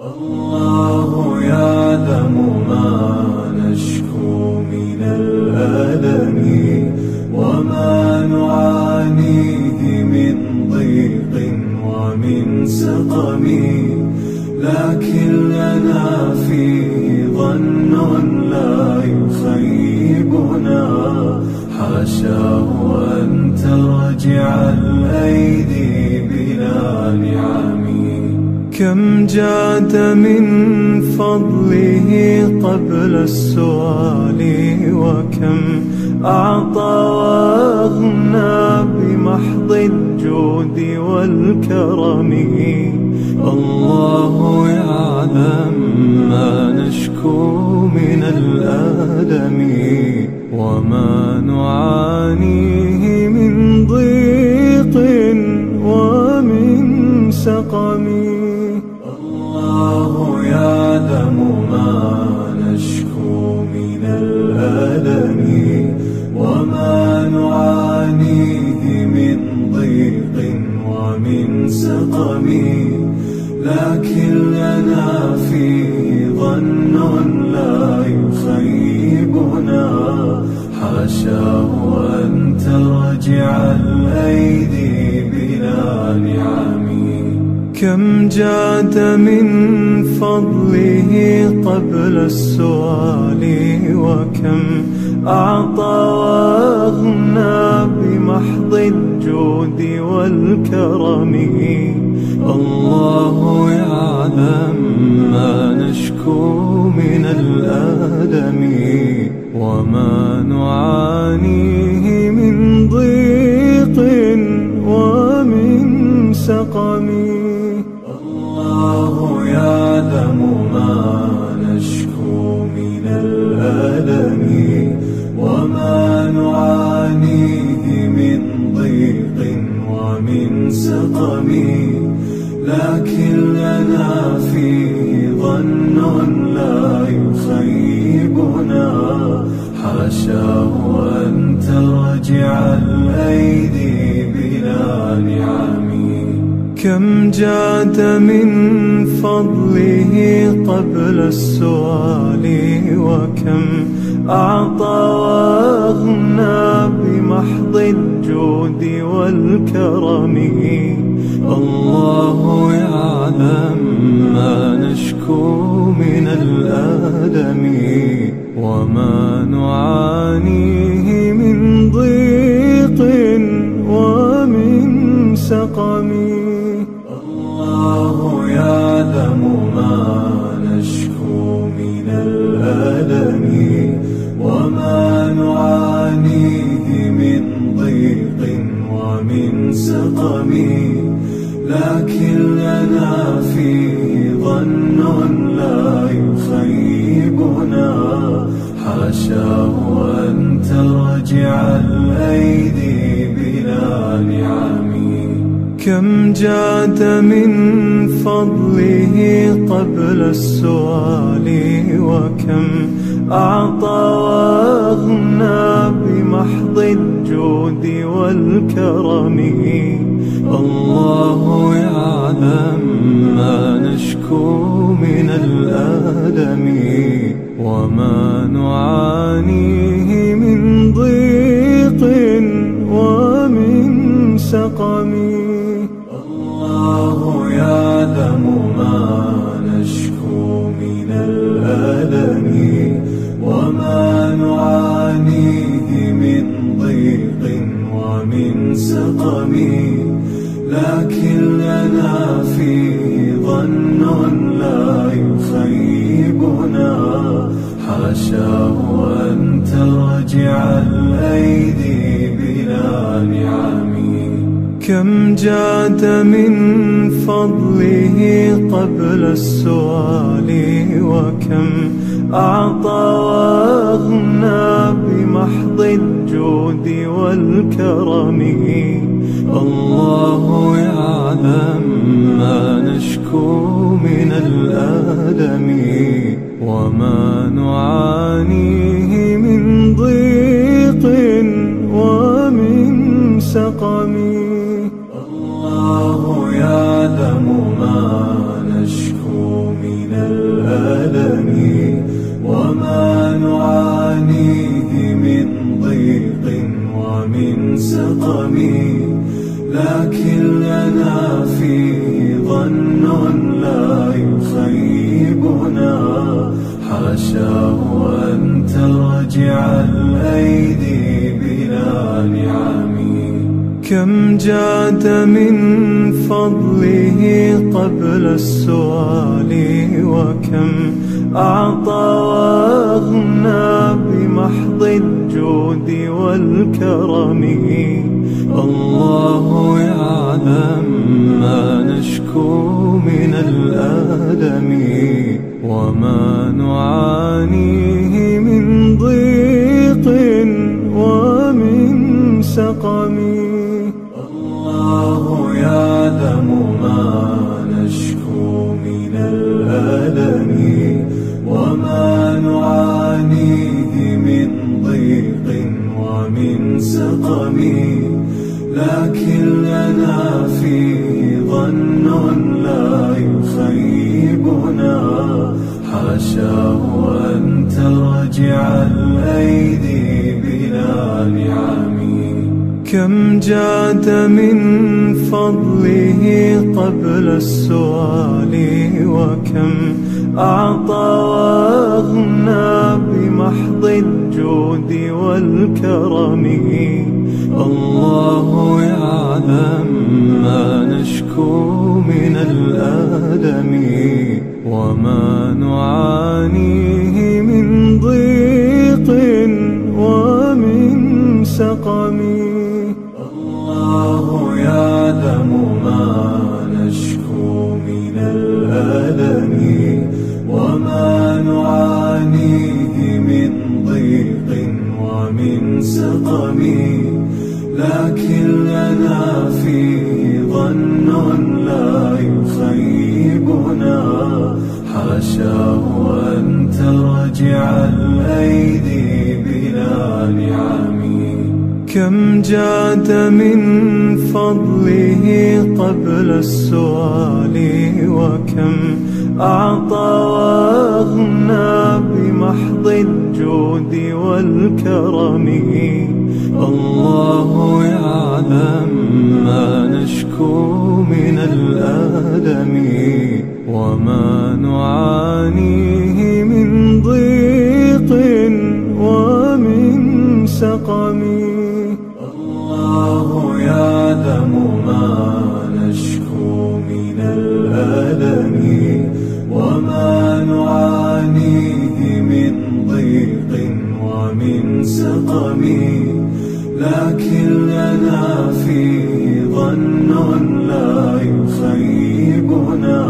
الله يعلم ما نشكو من الألم وما نعانيه من ضيق ومن سقم لكن لنا فيه ظن لا يخيبنا كم جاد من فضله قبل السؤال وكم أعطى وأغنى بمحض الجود والكرم. الله يعلم ما نشكو من الألم وما نعانيه الله يعلم ما نشكو من الألم وما نعانيه من ضيق ومن سقم لكن لنا فيه ظن لا يخيبنا. حاشاه أن ترجع الأيدي كم جاد من فضله قبل السؤال وكم أعطى وأغنى بمحض الجود والكرم. الله يعلم ما نشكو من الألم وما نعانيه من ضيق. يعلم ما نشكو من الألم وما نعانيه من ضيق ومن سقم لكن لنا فيه ظن لا يخيبنا. حاشاه أن ترجع كم جاد من فضله قبل السؤال وكم أعطى وأغنى بمحض الجود والكرم. الله يعلم ما نشكو من الألم وما نعانيه الألم وما نعانيه من ضيق ومن سقم. لكن لنا فيه ظن لا يخيبنا. حاشاه أن ترجع الأيدي كم جاد من فضله قبل السؤال وكم أعطى وأغنى بمحض الجود والكرم. الله يعلم ما نشكو من الألم وما نعانيه لكن لنا فيه ظن لا يخيبنا. حاشاه أن ترجع الأيدي بلا نعم. كم جاد من فضله قبل السؤال وكم أعطى وأغنى بمحض الجود والكرم. الله يعلم ما نشكو من الألم وما نعانيه من ضيق ومن سقم. الله يعلم ما نشكو من الألم وما أن ترجع الأيدي بلا نعم. كم جاد من فضله قبل السؤال وكم أعطى وأغنى بمحض الجود والكرم. الله يعلم ما نشكو من الآلم وما نعانيه من ضيق ومن سقم. الله يعلم ما نشكو من الألم ومن سقم لكن لنا فيه ظن لا يخيبنا. حاشاه أن ترجع الأيدي بلا نعم. كم جاد من فضله قبل السؤال وكم أعطى وأغنى بمحض الجود والكرم. الله يعلم ما نشكو من الآلم وما نعانيه سقم لكن لنا فيه ظن لا يخيبنا. حاشاه أن ترجع الأيدي بلا نعم. كم جاد من فضله قبل السؤال وكم أعطى وأغنى بمحض الجود والكرم. الله يعلم ما نشكو من الآلم وما نعانيه من ضيق ومن سقم. الله يعلم ما لكن لنا فيه ظن لا يخيبنا.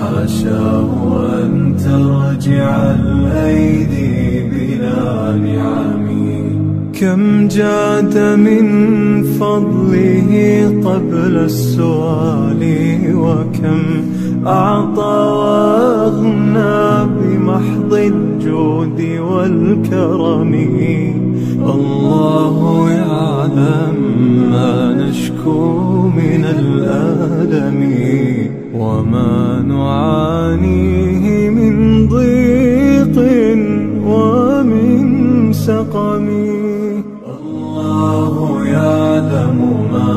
حاشاه أن ترجع الأيدي بلا نعم. كم جاد من فضله قبل السؤال وكم أعطى وأغنى بمحض الجود والكرم. الله يعلم ما نشكو من الآلم وما نعانيه من ضيق ومن سقم. الله يعلم ما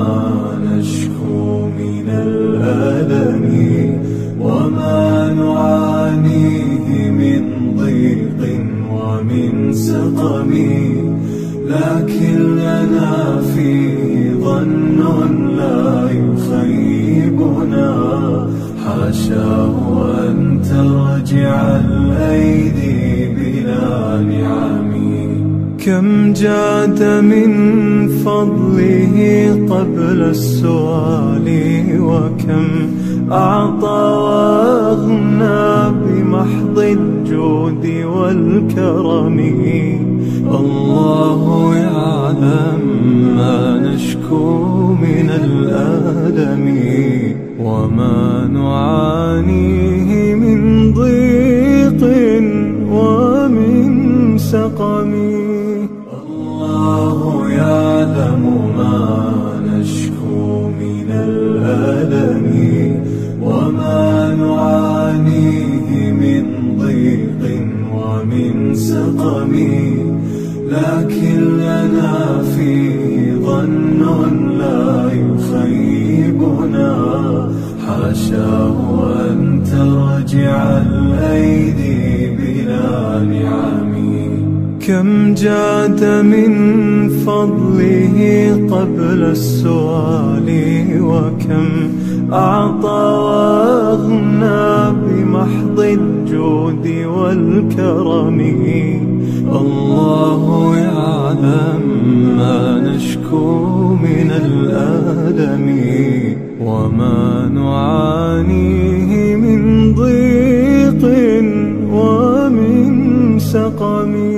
نشكو من الألم نعانيه من ضيق ومن سقم لكن لنا فيه ظن لا يخيبنا. حاشاه أن ترجع الأيدي بلا نعم. كم جاد من فضله قبل السؤال وكم أعطى الجود والكرم. الله يعلم ما نشكو من الآلم وما نعانيه من ضيق ومن سقم. الله يعلم ما نشكو من الألم وما نعانيه سقم لكن لنا فيه ظن لا يخيبنا. حاشاه أن ترجع الأيدي بلا نعم. كم جاد من فضله قبل السؤال وكم أعطى وأغنى محض الجود والكرم. الله يعلم ما نشكو من الآلم وما نعانيه من ضيق ومن سقم.